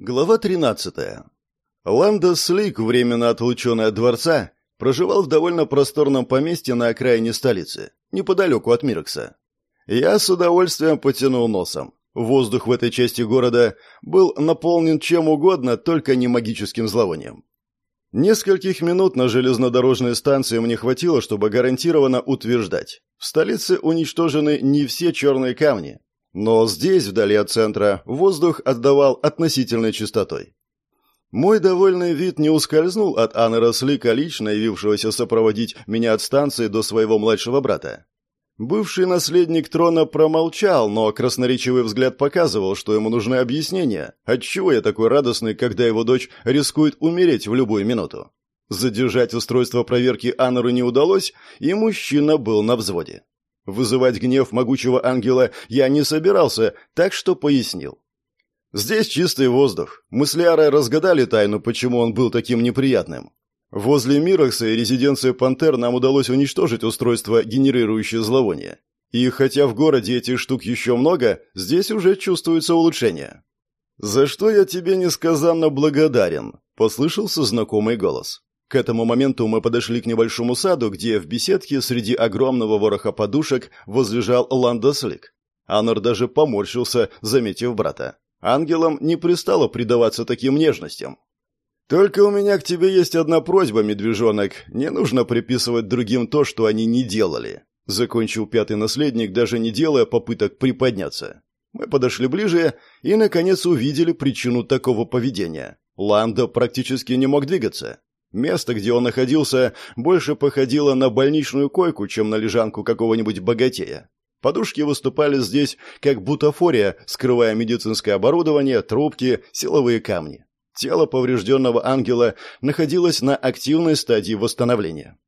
Глава 13. Ланда Слик, временно отлученный от дворца, проживал в довольно просторном поместье на окраине столицы, неподалеку от Мирекса. Я с удовольствием потянул носом. Воздух в этой части города был наполнен чем угодно, только не магическим зловонием. Нескольких минут на железнодорожной станции мне хватило, чтобы гарантированно утверждать. В столице уничтожены не все черные камни, но здесь, вдали от центра, воздух отдавал относительной чистотой. Мой довольный вид не ускользнул от Анны Рослика, лично явившегося сопроводить меня от станции до своего младшего брата. Бывший наследник трона промолчал, но красноречивый взгляд показывал, что ему нужны объяснения, отчего я такой радостный, когда его дочь рискует умереть в любую минуту. Задержать устройство проверки Аннеру не удалось, и мужчина был на взводе. Вызывать гнев могучего ангела я не собирался, так что пояснил. Здесь чистый воздух. Мысляры разгадали тайну, почему он был таким неприятным. Возле Мирокса и резиденции Пантер нам удалось уничтожить устройство, генерирующее зловоние. И хотя в городе этих штук еще много, здесь уже чувствуется улучшение. «За что я тебе несказанно благодарен?» – послышался знакомый голос. К этому моменту мы подошли к небольшому саду, где в беседке среди огромного вороха подушек возлежал Ландослик. Анор даже поморщился, заметив брата. Ангелам не пристало предаваться таким нежностям. «Только у меня к тебе есть одна просьба, медвежонок. Не нужно приписывать другим то, что они не делали», — закончил пятый наследник, даже не делая попыток приподняться. Мы подошли ближе и, наконец, увидели причину такого поведения. Ландо практически не мог двигаться. Место, где он находился, больше походило на больничную койку, чем на лежанку какого-нибудь богатея. Подушки выступали здесь как бутафория, скрывая медицинское оборудование, трубки, силовые камни. Тело поврежденного ангела находилось на активной стадии восстановления.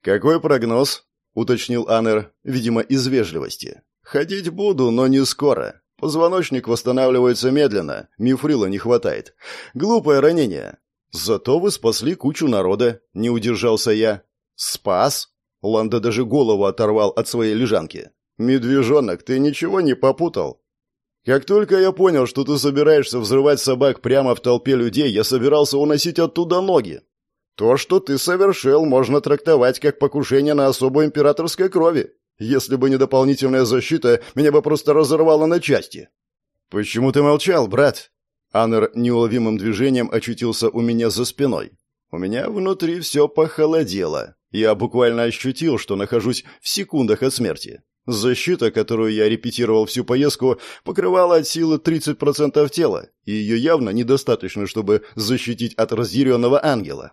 «Какой прогноз?» — уточнил Аннер, видимо, из вежливости. «Ходить буду, но не скоро. Позвоночник восстанавливается медленно, мифрила не хватает. Глупое ранение. «Зато вы спасли кучу народа», — не удержался я. «Спас?» — Ланда даже голову оторвал от своей лежанки. «Медвежонок, ты ничего не попутал?» «Как только я понял, что ты собираешься взрывать собак прямо в толпе людей, я собирался уносить оттуда ноги. То, что ты совершил, можно трактовать как покушение на особу императорской крови. Если бы не дополнительная защита, меня бы просто разорвало на части». «Почему ты молчал, брат?» Аннер неуловимым движением очутился у меня за спиной. У меня внутри все похолодело. Я буквально ощутил, что нахожусь в секундах от смерти. Защита, которую я репетировал всю поездку, покрывала от силы 30% тела, и ее явно недостаточно, чтобы защитить от разъяренного ангела.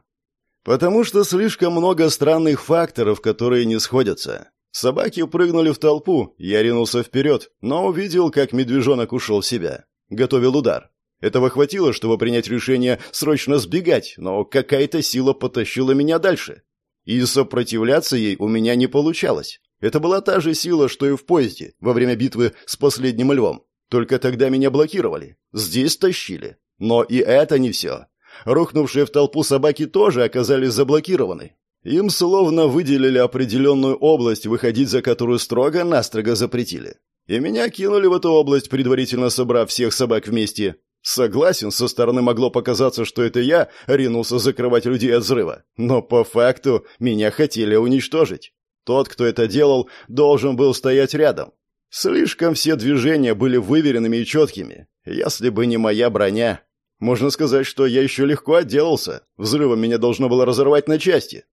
Потому что слишком много странных факторов, которые не сходятся. Собаки прыгнули в толпу, я ринулся вперед, но увидел, как медвежонок ушел в себя. Готовил удар. Этого хватило, чтобы принять решение срочно сбегать, но какая-то сила потащила меня дальше. И сопротивляться ей у меня не получалось. Это была та же сила, что и в поезде, во время битвы с последним львом. Только тогда меня блокировали. Здесь тащили. Но и это не все. Рухнувшие в толпу собаки тоже оказались заблокированы. Им словно выделили определенную область, выходить за которую строго-настрого запретили. И меня кинули в эту область, предварительно собрав всех собак вместе. Согласен, со стороны могло показаться, что это я ринулся закрывать людей от взрыва. Но по факту меня хотели уничтожить. Тот, кто это делал, должен был стоять рядом. Слишком все движения были выверенными и четкими. Если бы не моя броня... Можно сказать, что я еще легко отделался. Взрывом меня должно было разорвать на части.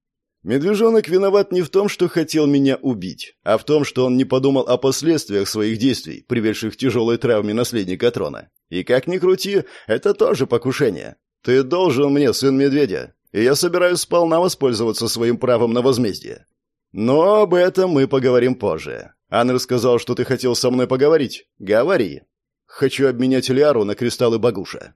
Медвежонок виноват не в том, что хотел меня убить, а в том, что он не подумал о последствиях своих действий, приведших к тяжелой травме наследника трона. И как ни крути, это тоже покушение. Ты должен мне, сын медведя, и я собираюсь сполна воспользоваться своим правом на возмездие. Но об этом мы поговорим позже. Аннер сказал, что ты хотел со мной поговорить. Говори. Хочу обменять Лиару на кристаллы Багуша.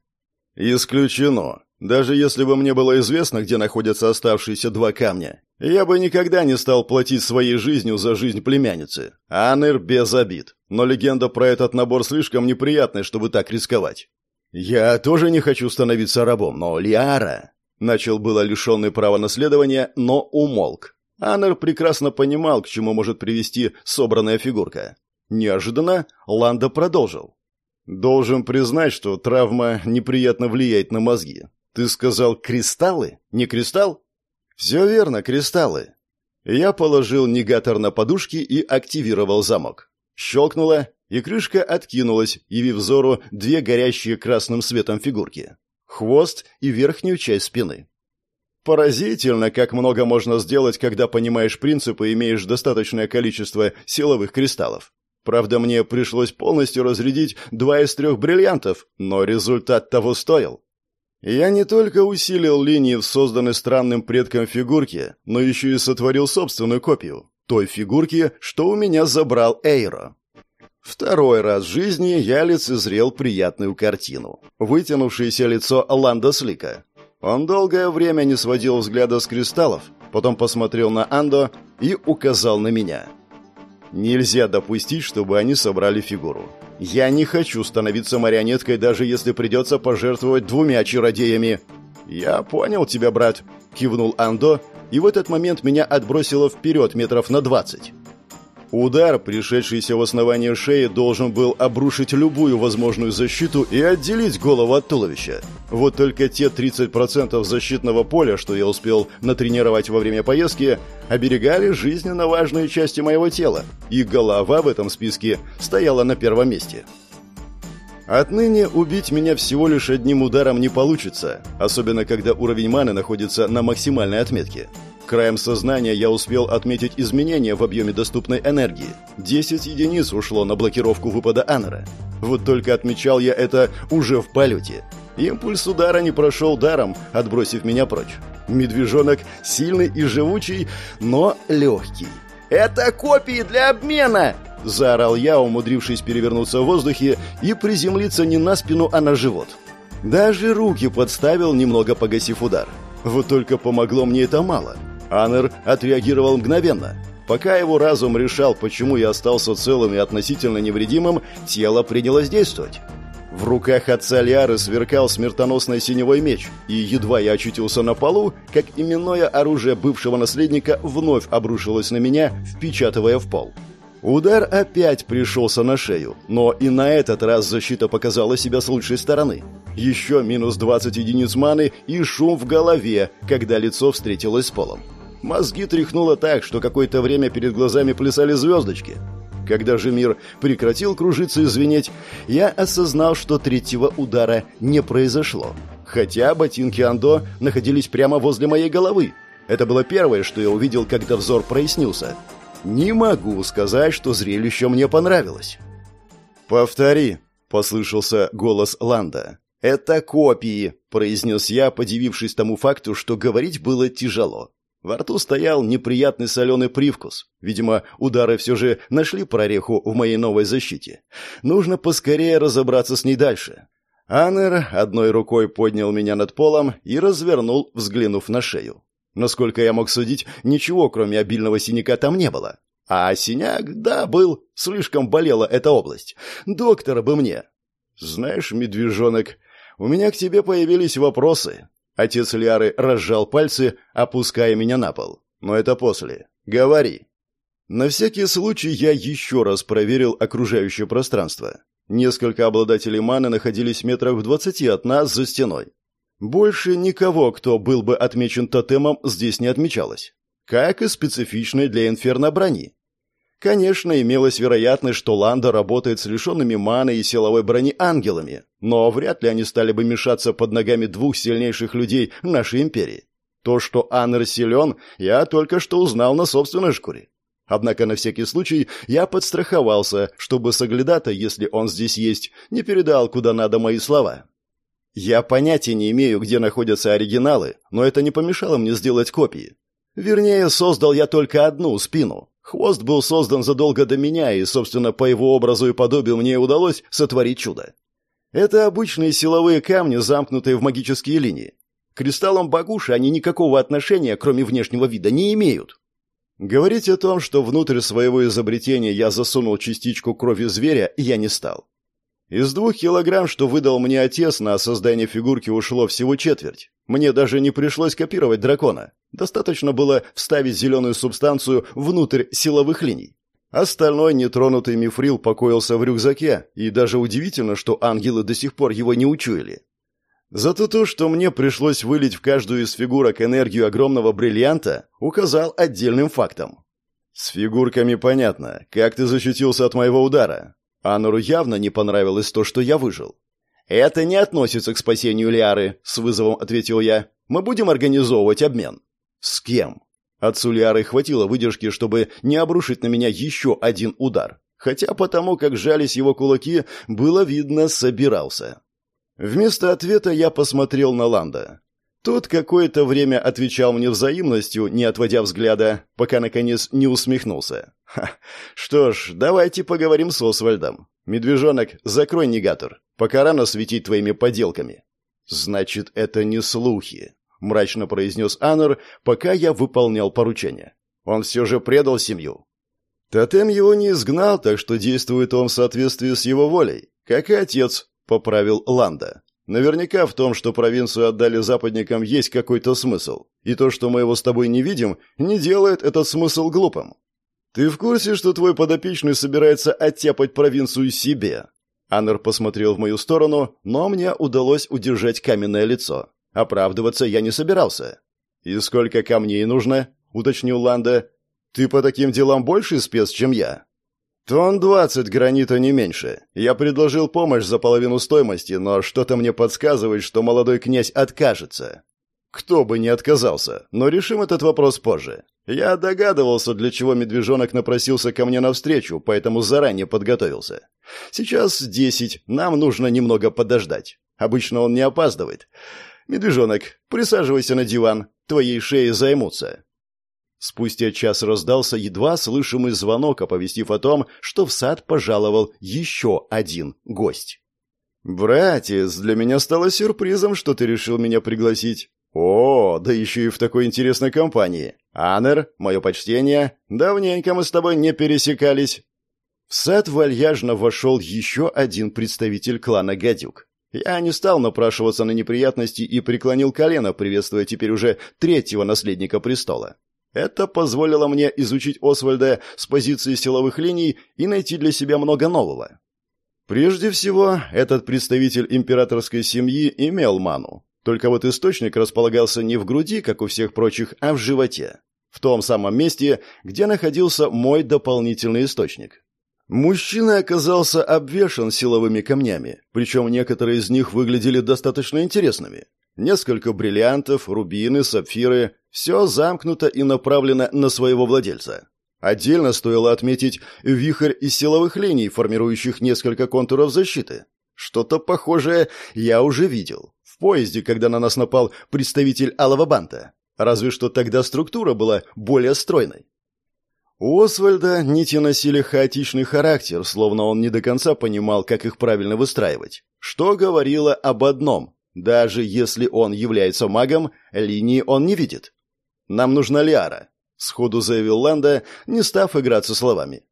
Исключено. Даже если бы мне было известно, где находятся оставшиеся два камня, я бы никогда не стал платить своей жизнью за жизнь племянницы. Анер без обид. Но легенда про этот набор слишком неприятная, чтобы так рисковать. Я тоже не хочу становиться рабом, но Лиара... Начал было лишенный права наследования, но умолк. Анер прекрасно понимал, к чему может привести собранная фигурка. Неожиданно Ланда продолжил. Должен признать, что травма неприятно влияет на мозги. Ты сказал кристаллы? Не кристалл? Все верно, кристаллы. Я положил негатор на подушки и активировал замок. Щелкнуло, и крышка откинулась, явив взору две горящие красным светом фигурки. Хвост и верхнюю часть спины. Поразительно, как много можно сделать, когда понимаешь принципы и имеешь достаточное количество силовых кристаллов. Правда, мне пришлось полностью разрядить два из трех бриллиантов, но результат того стоил. Я не только усилил линии в созданной странным предком фигурке, но еще и сотворил собственную копию. Той фигурки, что у меня забрал Эйро. Второй раз в жизни я лицезрел приятную картину. Вытянувшееся лицо Ланда Слика. Он долгое время не сводил взгляда с кристаллов, потом посмотрел на Андо и указал на меня. Нельзя допустить, чтобы они собрали фигуру. Я не хочу становиться марионеткой, даже если придется пожертвовать двумя чародеями. Я понял тебя, брат, кивнул Андо, и в этот момент меня отбросило вперед метров на двадцать. Удар, пришедшийся в основание шеи, должен был обрушить любую возможную защиту и отделить голову от туловища. Вот только те 30% защитного поля, что я успел натренировать во время поездки, оберегали жизненно важные части моего тела, и голова в этом списке стояла на первом месте. Отныне убить меня всего лишь одним ударом не получится, особенно когда уровень маны находится на максимальной отметке. Краем сознания я успел отметить изменения в объеме доступной энергии. 10 единиц ушло на блокировку выпада Аннера. Вот только отмечал я это уже в полете. Импульс удара не прошел даром, отбросив меня прочь. Медвежонок сильный и живучий, но легкий. «Это копии для обмена!» – заорал я, умудрившись перевернуться в воздухе и приземлиться не на спину, а на живот. Даже руки подставил, немного погасив удар. Вот только помогло мне это мало – Аннер отреагировал мгновенно. Пока его разум решал, почему я остался целым и относительно невредимым, тело принялось действовать. В руках отца Лиары сверкал смертоносный синевой меч, и едва я очутился на полу, как именное оружие бывшего наследника вновь обрушилось на меня, впечатывая в пол. Удар опять пришелся на шею, но и на этот раз защита показала себя с лучшей стороны. Еще минус 20 единиц маны и шум в голове, когда лицо встретилось с полом. Мозги тряхнуло так, что какое-то время перед глазами плясали звездочки. Когда же мир прекратил кружиться и звенеть, я осознал, что третьего удара не произошло. Хотя ботинки Андо находились прямо возле моей головы. Это было первое, что я увидел, когда взор прояснился. Не могу сказать, что зрелище мне понравилось. «Повтори», — послышался голос Ланда. «Это копии», — произнес я, подивившись тому факту, что говорить было тяжело. Во рту стоял неприятный соленый привкус. Видимо, удары все же нашли прореху в моей новой защите. Нужно поскорее разобраться с ней дальше. Аннер одной рукой поднял меня над полом и развернул, взглянув на шею. Насколько я мог судить, ничего, кроме обильного синяка, там не было. А синяк, да, был. Слишком болела эта область. Доктора бы мне. Знаешь, медвежонок, у меня к тебе появились вопросы. Отец Лиары разжал пальцы, опуская меня на пол. Но это после. Говори. На всякий случай я еще раз проверил окружающее пространство. Несколько обладателей маны находились метрах в двадцати от нас за стеной. Больше никого, кто был бы отмечен тотемом, здесь не отмечалось. Как и специфичной для инферно брони. Конечно, имелась вероятность, что Ланда работает с лишенными маны и силовой брони ангелами, но вряд ли они стали бы мешаться под ногами двух сильнейших людей нашей империи. То, что Аннер силен, я только что узнал на собственной шкуре. Однако на всякий случай я подстраховался, чтобы Саглядата, если он здесь есть, не передал куда надо мои слова. Я понятия не имею, где находятся оригиналы, но это не помешало мне сделать копии. Вернее, создал я только одну спину, Хвост был создан задолго до меня, и, собственно, по его образу и подобию мне удалось сотворить чудо. Это обычные силовые камни, замкнутые в магические линии. К кристаллам Багуши они никакого отношения, кроме внешнего вида, не имеют. Говорить о том, что внутрь своего изобретения я засунул частичку крови зверя, я не стал. Из двух килограмм, что выдал мне отец, на создание фигурки ушло всего четверть. Мне даже не пришлось копировать дракона. Достаточно было вставить зеленую субстанцию внутрь силовых линий. Остальной нетронутый мифрил покоился в рюкзаке, и даже удивительно, что ангелы до сих пор его не учуяли. Зато то, что мне пришлось вылить в каждую из фигурок энергию огромного бриллианта, указал отдельным фактом. С фигурками понятно, как ты защитился от моего удара. Анору явно не понравилось то, что я выжил. «Это не относится к спасению Лиары», — с вызовом ответил я. «Мы будем организовывать обмен». «С кем?» Отцу Лиары хватило выдержки, чтобы не обрушить на меня еще один удар. Хотя потому, как жались его кулаки, было видно, собирался. Вместо ответа я посмотрел на Ланда. Тот какое-то время отвечал мне взаимностью, не отводя взгляда, пока, наконец, не усмехнулся. Ха. Что ж, давайте поговорим с Освальдом. Медвежонок, закрой негатор, пока рано светить твоими поделками. Значит, это не слухи. — мрачно произнес Аннер, пока я выполнял поручение. «Он все же предал семью». «Тотем его не изгнал, так что действует он в соответствии с его волей. Как и отец», — поправил Ланда. «Наверняка в том, что провинцию отдали западникам, есть какой-то смысл. И то, что мы его с тобой не видим, не делает этот смысл глупым. Ты в курсе, что твой подопечный собирается оттяпать провинцию себе?» Аннер посмотрел в мою сторону, но мне удалось удержать каменное лицо. Оправдываться я не собирался. «И сколько камней нужно?» — уточнил Ланда. «Ты по таким делам больше спец, чем я?» «Тон двадцать гранита не меньше. Я предложил помощь за половину стоимости, но что-то мне подсказывает, что молодой князь откажется». «Кто бы не отказался, но решим этот вопрос позже. Я догадывался, для чего медвежонок напросился ко мне навстречу, поэтому заранее подготовился. Сейчас десять, нам нужно немного подождать. Обычно он не опаздывает. «Медвежонок, присаживайся на диван, твоей шеей займутся». Спустя час раздался едва слышимый звонок, оповестив о том, что в сад пожаловал еще один гость. «Братец, для меня стало сюрпризом, что ты решил меня пригласить. О, да еще и в такой интересной компании. Анер, мое почтение, давненько мы с тобой не пересекались». В сад вальяжно вошел еще один представитель клана Гадюк. Я не стал напрашиваться на неприятности и преклонил колено, приветствуя теперь уже третьего наследника престола. Это позволило мне изучить Освальда с позиции силовых линий и найти для себя много нового. Прежде всего, этот представитель императорской семьи имел ману. Только вот источник располагался не в груди, как у всех прочих, а в животе. В том самом месте, где находился мой дополнительный источник. Мужчина оказался обвешан силовыми камнями, причем некоторые из них выглядели достаточно интересными. Несколько бриллиантов, рубины, сапфиры – все замкнуто и направлено на своего владельца. Отдельно стоило отметить вихрь из силовых линий, формирующих несколько контуров защиты. Что-то похожее я уже видел. В поезде, когда на нас напал представитель Алого Банта. Разве что тогда структура была более стройной. У Освальда нити носили хаотичный характер, словно он не до конца понимал, как их правильно выстраивать. Что говорило об одном. Даже если он является магом, линии он не видит. «Нам нужна Лиара», — сходу заявил Ланда, не став играться словами.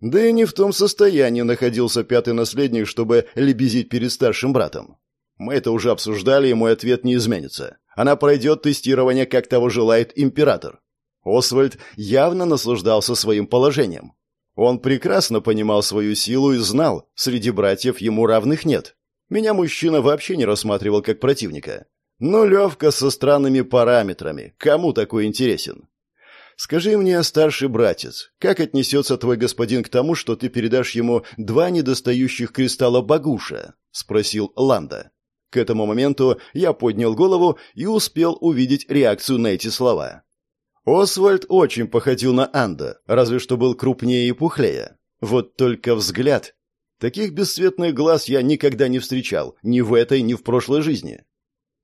Да и не в том состоянии находился пятый наследник, чтобы лебезить перед старшим братом. Мы это уже обсуждали, и мой ответ не изменится. Она пройдет тестирование, как того желает император. Освальд явно наслаждался своим положением. Он прекрасно понимал свою силу и знал, среди братьев ему равных нет. Меня мужчина вообще не рассматривал как противника. Но Левка со странными параметрами. Кому такой интересен? Скажи мне, старший братец, как отнесется твой господин к тому, что ты передашь ему два недостающих кристалла Багуша? Спросил Ланда. К этому моменту я поднял голову и успел увидеть реакцию на эти слова. Освальд очень походил на Анда, разве что был крупнее и пухлее. Вот только взгляд. Таких бесцветных глаз я никогда не встречал, ни в этой, ни в прошлой жизни.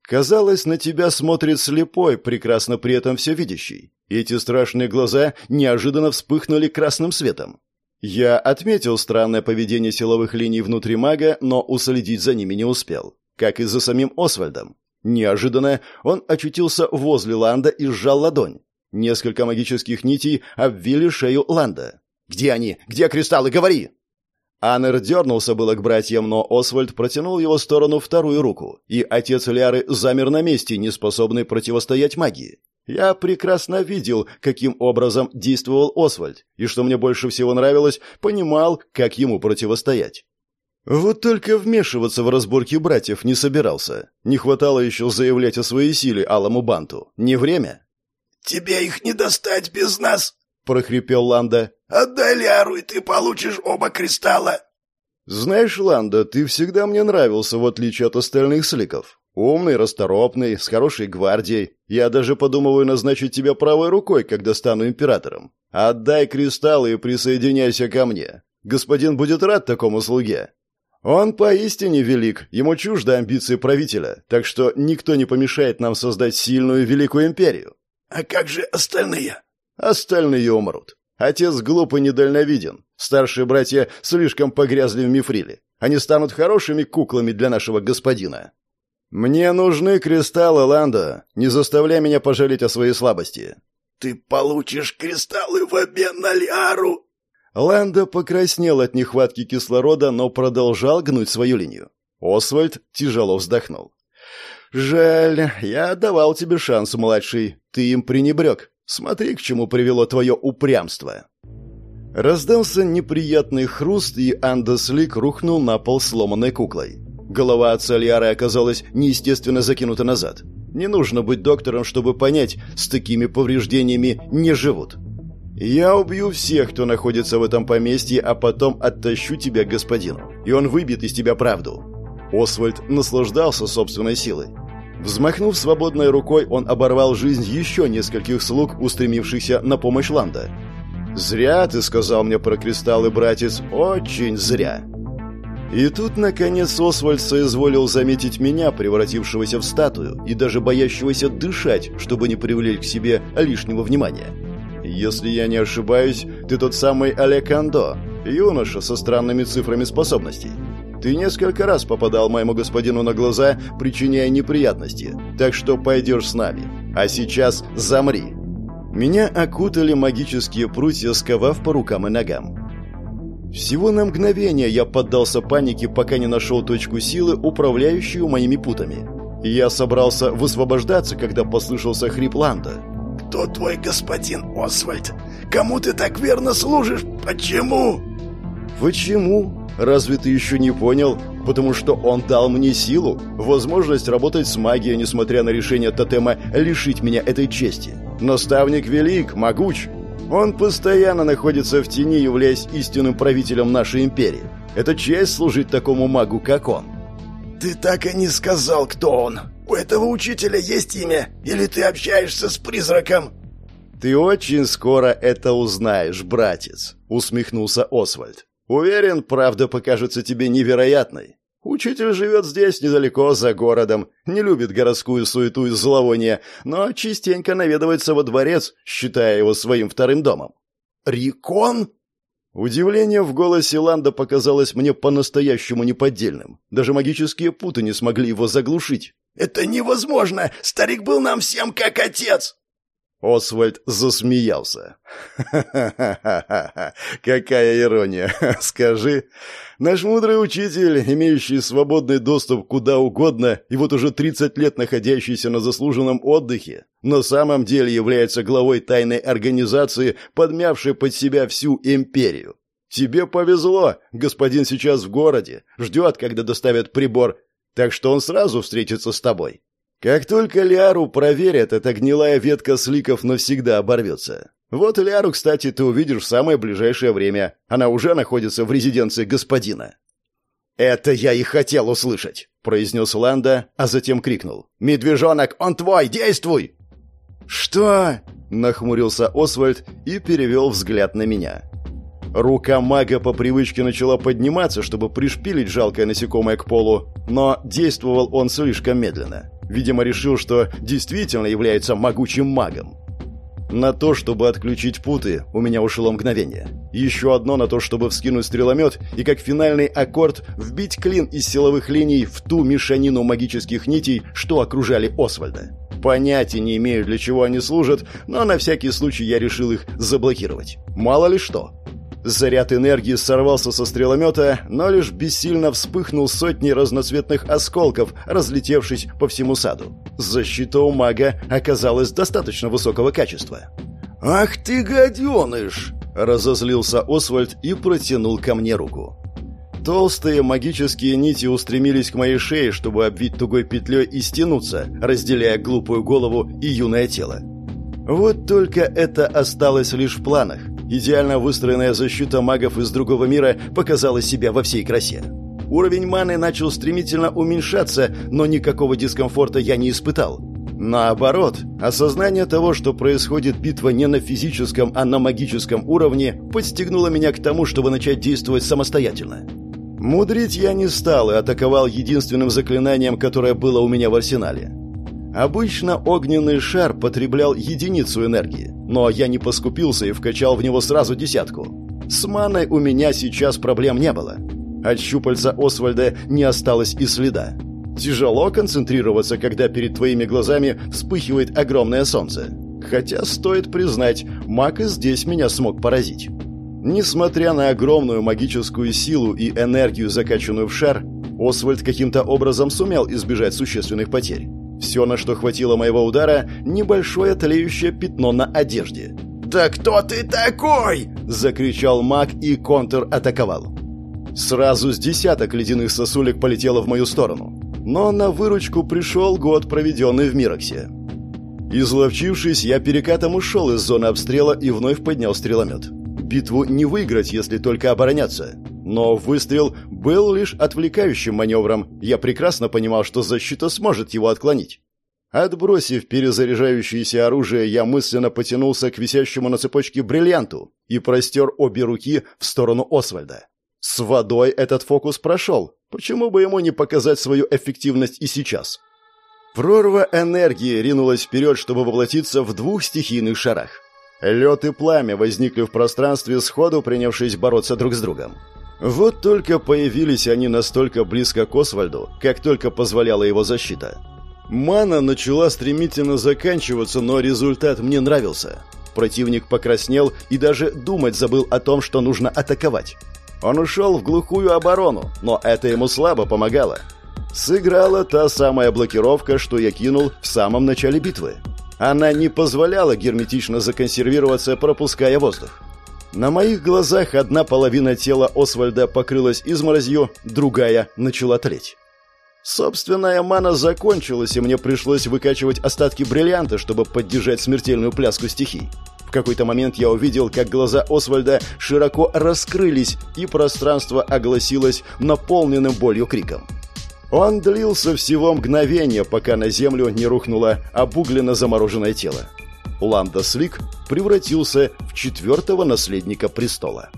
Казалось, на тебя смотрит слепой, прекрасно при этом все видящий. Эти страшные глаза неожиданно вспыхнули красным светом. Я отметил странное поведение силовых линий внутри мага, но уследить за ними не успел. Как и за самим Освальдом. Неожиданно он очутился возле Ланда и сжал ладонь. Несколько магических нитей обвили шею Ланда. «Где они? Где кристаллы? Говори!» Аннер дернулся было к братьям, но Освальд протянул его сторону вторую руку, и отец Ляры замер на месте, не способный противостоять магии. Я прекрасно видел, каким образом действовал Освальд, и что мне больше всего нравилось, понимал, как ему противостоять. Вот только вмешиваться в разборки братьев не собирался. Не хватало еще заявлять о своей силе Алому Банту. Не время. «Тебе их не достать без нас!» — прохрипел Ланда. «Отдай Лиару, и ты получишь оба кристалла!» «Знаешь, Ланда, ты всегда мне нравился, в отличие от остальных сликов. Умный, расторопный, с хорошей гвардией. Я даже подумываю назначить тебя правой рукой, когда стану императором. Отдай кристаллы и присоединяйся ко мне. Господин будет рад такому слуге. Он поистине велик, ему чужды амбиции правителя, так что никто не помешает нам создать сильную и великую империю. А как же остальные? Остальные умрут. Отец глуп и недальновиден. Старшие братья слишком погрязли в мифриле. Они станут хорошими куклами для нашего господина. Мне нужны кристаллы, Ланда. Не заставляй меня пожалеть о своей слабости. Ты получишь кристаллы в обмен на Лиару, Ланда покраснел от нехватки кислорода, но продолжал гнуть свою линию. Освальд тяжело вздохнул. «Жаль, я давал тебе шанс, младший. Ты им пренебрег. Смотри, к чему привело твое упрямство». Раздался неприятный хруст, и Андеслик рухнул на пол сломанной куклой. Голова отца Лиары оказалась неестественно закинута назад. Не нужно быть доктором, чтобы понять, с такими повреждениями не живут. «Я убью всех, кто находится в этом поместье, а потом оттащу тебя господину, и он выбьет из тебя правду». Освальд наслаждался собственной силой. Взмахнув свободной рукой, он оборвал жизнь еще нескольких слуг, устремившихся на помощь Ланда. «Зря ты сказал мне про кристаллы, братец, очень зря». И тут, наконец, Освальд соизволил заметить меня, превратившегося в статую, и даже боящегося дышать, чтобы не привлечь к себе лишнего внимания. Если я не ошибаюсь, ты тот самый Олег Андо, юноша со странными цифрами способностей. Ты несколько раз попадал моему господину на глаза, причиняя неприятности, так что пойдешь с нами. А сейчас замри. Меня окутали магические прутья, сковав по рукам и ногам. Всего на мгновение я поддался панике, пока не нашел точку силы, управляющую моими путами. Я собрался высвобождаться, когда послышался хрип Ланда. «Кто твой господин Освальд? Кому ты так верно служишь? Почему?» «Почему? Разве ты еще не понял? Потому что он дал мне силу, возможность работать с магией, несмотря на решение тотема лишить меня этой чести. Наставник велик, могуч. Он постоянно находится в тени, являясь истинным правителем нашей империи. Это честь служить такому магу, как он». «Ты так и не сказал, кто он», у этого учителя есть имя? Или ты общаешься с призраком?» «Ты очень скоро это узнаешь, братец», — усмехнулся Освальд. «Уверен, правда покажется тебе невероятной. Учитель живет здесь, недалеко, за городом, не любит городскую суету и зловоние, но частенько наведывается во дворец, считая его своим вторым домом». «Рикон?» Удивление в голосе Ланда показалось мне по-настоящему неподдельным. Даже магические путы не смогли его заглушить. «Это невозможно! Старик был нам всем как отец!» Освальд засмеялся. «Ха-ха-ха! Какая ирония! Скажи, наш мудрый учитель, имеющий свободный доступ куда угодно и вот уже 30 лет находящийся на заслуженном отдыхе, на самом деле является главой тайной организации, подмявшей под себя всю империю. Тебе повезло, господин сейчас в городе, ждет, когда доставят прибор так что он сразу встретится с тобой. Как только Лиару проверят, эта гнилая ветка сликов навсегда оборвется. Вот Лиару, кстати, ты увидишь в самое ближайшее время. Она уже находится в резиденции господина». «Это я и хотел услышать», — произнес Ланда, а затем крикнул. «Медвежонок, он твой, действуй!» «Что?» — нахмурился Освальд и перевел взгляд на меня. Рука мага по привычке начала подниматься, чтобы пришпилить жалкое насекомое к полу, но действовал он слишком медленно. Видимо, решил, что действительно является могучим магом. На то, чтобы отключить путы, у меня ушло мгновение. Еще одно на то, чтобы вскинуть стреломет и как финальный аккорд вбить клин из силовых линий в ту мешанину магических нитей, что окружали Освальда. Понятия не имею, для чего они служат, но на всякий случай я решил их заблокировать. Мало ли что. Заряд энергии сорвался со стреломета, но лишь бессильно вспыхнул сотни разноцветных осколков, разлетевшись по всему саду. Защита у мага оказалась достаточно высокого качества. «Ах ты, гаденыш!» — разозлился Освальд и протянул ко мне руку. Толстые магические нити устремились к моей шее, чтобы обвить тугой петлей и стянуться, разделяя глупую голову и юное тело. Вот только это осталось лишь в планах. Идеально выстроенная защита магов из другого мира показала себя во всей красе. Уровень маны начал стремительно уменьшаться, но никакого дискомфорта я не испытал. Наоборот, осознание того, что происходит битва не на физическом, а на магическом уровне, подстегнуло меня к тому, чтобы начать действовать самостоятельно. Мудрить я не стал и атаковал единственным заклинанием, которое было у меня в арсенале. Обычно огненный шар потреблял единицу энергии, но я не поскупился и вкачал в него сразу десятку. С маной у меня сейчас проблем не было. От щупальца Освальда не осталось и следа. Тяжело концентрироваться, когда перед твоими глазами вспыхивает огромное солнце. Хотя, стоит признать, маг и здесь меня смог поразить. Несмотря на огромную магическую силу и энергию, закачанную в шар, Освальд каким-то образом сумел избежать существенных потерь. Все, на что хватило моего удара, небольшое тлеющее пятно на одежде. «Да кто ты такой?» – закричал маг и контр-атаковал. Сразу с десяток ледяных сосулек полетело в мою сторону. Но на выручку пришел год, проведенный в Мироксе. Изловчившись, я перекатом ушел из зоны обстрела и вновь поднял стреломет. Битву не выиграть, если только обороняться. Но выстрел был лишь отвлекающим маневром. Я прекрасно понимал, что защита сможет его отклонить. Отбросив перезаряжающееся оружие, я мысленно потянулся к висящему на цепочке бриллианту и простер обе руки в сторону Освальда. С водой этот фокус прошел. Почему бы ему не показать свою эффективность и сейчас? Прорва энергии ринулась вперед, чтобы воплотиться в двух стихийных шарах. Лед и пламя возникли в пространстве, сходу принявшись бороться друг с другом. Вот только появились они настолько близко к Освальду, как только позволяла его защита. Мана начала стремительно заканчиваться, но результат мне нравился. Противник покраснел и даже думать забыл о том, что нужно атаковать. Он ушел в глухую оборону, но это ему слабо помогало. Сыграла та самая блокировка, что я кинул в самом начале битвы. Она не позволяла герметично законсервироваться, пропуская воздух. На моих глазах одна половина тела Освальда покрылась изморозью, другая начала тлеть. Собственная мана закончилась, и мне пришлось выкачивать остатки бриллианта, чтобы поддержать смертельную пляску стихий. В какой-то момент я увидел, как глаза Освальда широко раскрылись, и пространство огласилось наполненным болью криком. Он длился всего мгновение, пока на землю не рухнуло обугленно замороженное тело. Ланда Слик превратился в четвертого наследника престола.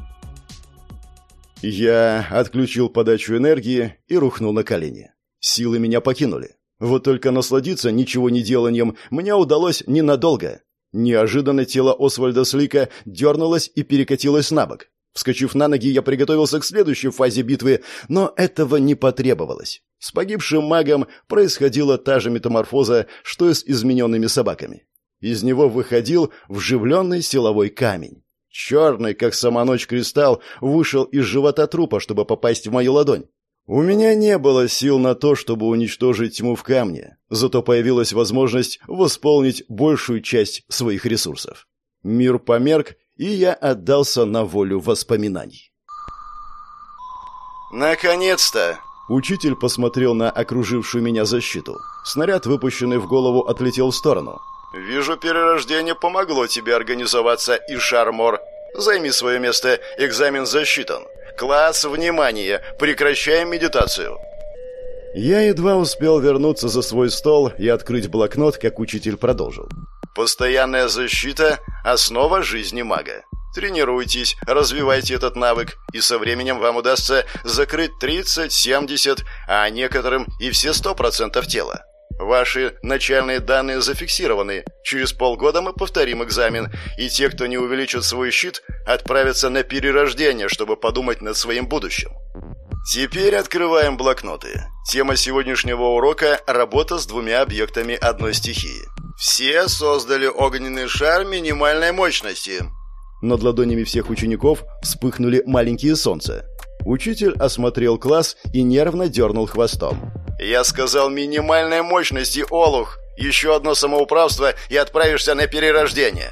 Я отключил подачу энергии и рухнул на колени. Силы меня покинули. Вот только насладиться ничего не деланием мне удалось ненадолго. Неожиданно тело Освальда Слика дернулось и перекатилось на бок. Вскочив на ноги, я приготовился к следующей фазе битвы, но этого не потребовалось. С погибшим магом происходила та же метаморфоза, что и с измененными собаками. Из него выходил вживленный силовой камень. Черный, как сама ночь кристалл, вышел из живота трупа, чтобы попасть в мою ладонь. У меня не было сил на то, чтобы уничтожить тьму в камне, зато появилась возможность восполнить большую часть своих ресурсов. Мир померк, и я отдался на волю воспоминаний. «Наконец-то!» Учитель посмотрел на окружившую меня защиту. Снаряд, выпущенный в голову, отлетел в сторону. «Вижу, перерождение помогло тебе организоваться, и Шармор. Займи свое место, экзамен засчитан. Класс, внимание! Прекращаем медитацию!» Я едва успел вернуться за свой стол и открыть блокнот, как учитель продолжил. «Постоянная защита – основа жизни мага. Тренируйтесь, развивайте этот навык, и со временем вам удастся закрыть 30, 70, а некоторым и все 100% тела. Ваши начальные данные зафиксированы. Через полгода мы повторим экзамен, и те, кто не увеличит свой щит, отправятся на перерождение, чтобы подумать над своим будущим. Теперь открываем блокноты. Тема сегодняшнего урока – работа с двумя объектами одной стихии. Все создали огненный шар минимальной мощности. Над ладонями всех учеников вспыхнули маленькие солнца. Учитель осмотрел класс и нервно дернул хвостом. «Я сказал минимальной мощности, Олух! Еще одно самоуправство и отправишься на перерождение!»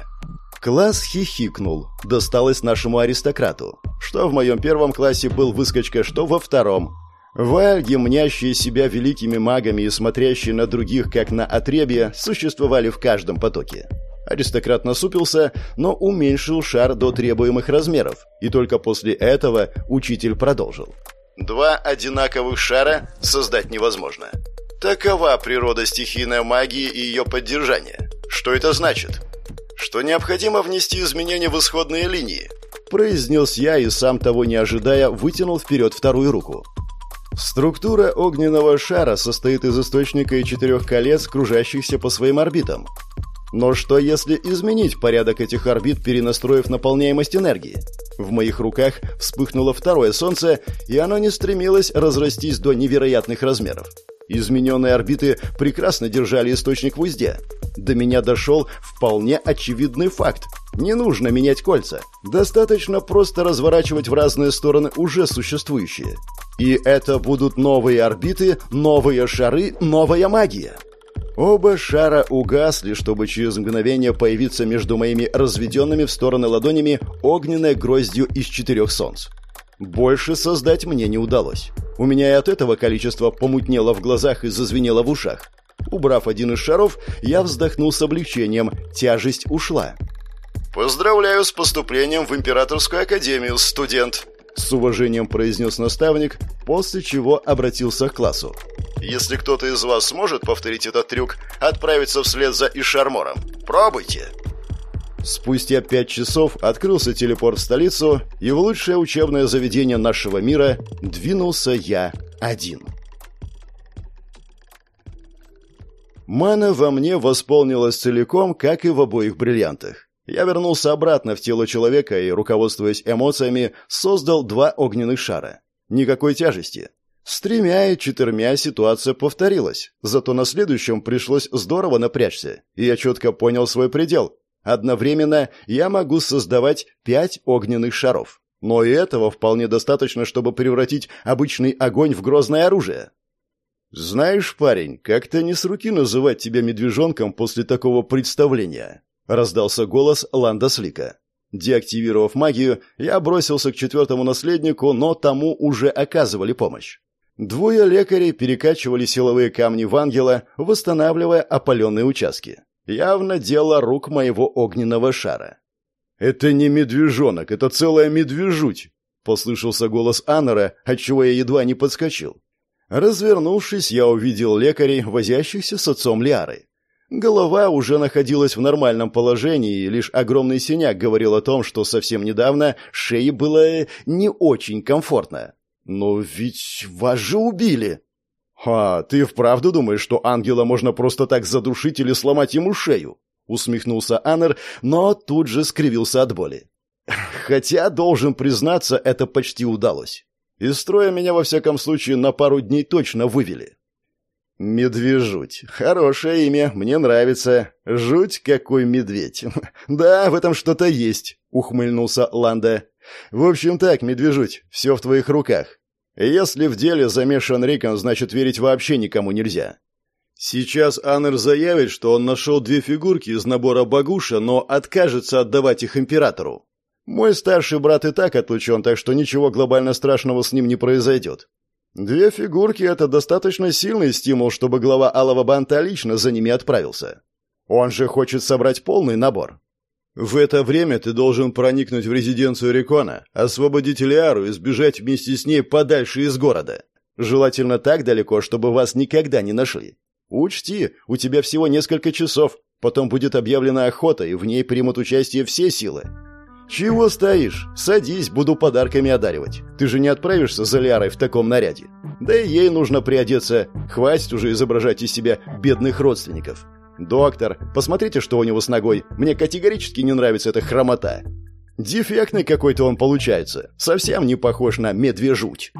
Класс хихикнул. Досталось нашему аристократу. Что в моем первом классе был выскочка, что во втором. Вальги, мнящие себя великими магами и смотрящие на других, как на отребье, существовали в каждом потоке. Аристократ насупился, но уменьшил шар до требуемых размеров, и только после этого учитель продолжил. «Два одинаковых шара создать невозможно. Такова природа стихийной магии и ее поддержания. Что это значит? Что необходимо внести изменения в исходные линии?» Произнес я и сам того не ожидая вытянул вперед вторую руку. Структура огненного шара состоит из источника и четырех колец, кружащихся по своим орбитам. Но что если изменить порядок этих орбит, перенастроив наполняемость энергии? В моих руках вспыхнуло второе солнце, и оно не стремилось разрастись до невероятных размеров. Измененные орбиты прекрасно держали источник в узде. До меня дошел вполне очевидный факт. Не нужно менять кольца. Достаточно просто разворачивать в разные стороны уже существующие. И это будут новые орбиты, новые шары, новая магия. Оба шара угасли, чтобы через мгновение появиться между моими разведенными в стороны ладонями огненной гроздью из четырех солнц. Больше создать мне не удалось. У меня и от этого количество помутнело в глазах и зазвенело в ушах. Убрав один из шаров, я вздохнул с облегчением. Тяжесть ушла. «Поздравляю с поступлением в Императорскую Академию, студент!» С уважением произнес наставник, после чего обратился к классу. «Если кто-то из вас сможет повторить этот трюк, отправиться вслед за Ишармором. Пробуйте!» Спустя пять часов открылся телепорт в столицу, и в лучшее учебное заведение нашего мира двинулся я один. Мана во мне восполнилась целиком, как и в обоих бриллиантах. Я вернулся обратно в тело человека и, руководствуясь эмоциями, создал два огненных шара. Никакой тяжести. С тремя и четырьмя ситуация повторилась, зато на следующем пришлось здорово напрячься, и я четко понял свой предел. Одновременно я могу создавать пять огненных шаров. Но и этого вполне достаточно, чтобы превратить обычный огонь в грозное оружие. «Знаешь, парень, как-то не с руки называть тебя медвежонком после такого представления», — раздался голос Ланда Слика. Деактивировав магию, я бросился к четвертому наследнику, но тому уже оказывали помощь. Двое лекарей перекачивали силовые камни в ангела, восстанавливая опаленные участки. Явно дело рук моего огненного шара. «Это не медвежонок, это целая медвежуть!» — послышался голос Аннера, отчего я едва не подскочил. Развернувшись, я увидел лекарей, возящихся с отцом Лиары. Голова уже находилась в нормальном положении, и лишь огромный синяк говорил о том, что совсем недавно шее было не очень комфортно. «Но ведь вас же убили!» «А, ты вправду думаешь, что ангела можно просто так задушить или сломать ему шею?» Усмехнулся Аннер, но тут же скривился от боли. Хотя, должен признаться, это почти удалось. Из строя меня, во всяком случае, на пару дней точно вывели. Медвежуть. Хорошее имя, мне нравится. Жуть какой медведь. Да, в этом что-то есть, ухмыльнулся Ланда. В общем так, медвежуть, все в твоих руках. Если в деле замешан Рикон, значит верить вообще никому нельзя. Сейчас Аннер заявит, что он нашел две фигурки из набора Багуша, но откажется отдавать их императору. Мой старший брат и так отлучен, так что ничего глобально страшного с ним не произойдет. Две фигурки — это достаточно сильный стимул, чтобы глава Алого Банта лично за ними отправился. Он же хочет собрать полный набор. В это время ты должен проникнуть в резиденцию Рикона, освободить Лиару и сбежать вместе с ней подальше из города. Желательно так далеко, чтобы вас никогда не нашли. Учти, у тебя всего несколько часов, потом будет объявлена охота, и в ней примут участие все силы. Чего стоишь? Садись, буду подарками одаривать. Ты же не отправишься за Лиарой в таком наряде. Да и ей нужно приодеться. Хватит уже изображать из себя бедных родственников. «Доктор, посмотрите, что у него с ногой. Мне категорически не нравится эта хромота. Дефектный какой-то он получается. Совсем не похож на медвежуть».